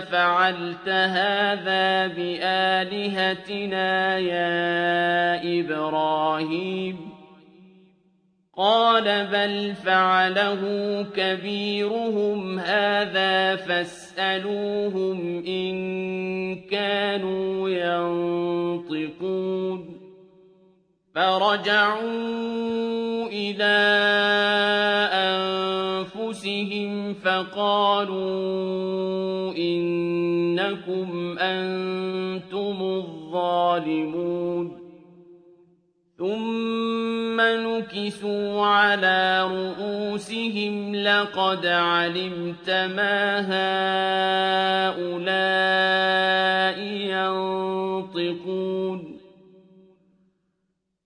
فعلت هذا بآلهتنا يا إبراهيم؟ قال بل فعله كبيرهم هذا فاسألوهم إن كانوا ينطقون. فرجعوا إلى فقالوا إنكم أنتم الظالمون. ثم نكسوا على رؤوسهم لقد علمت ما هؤلاء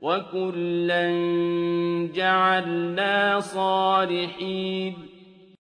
وكلا جعلنا صالحين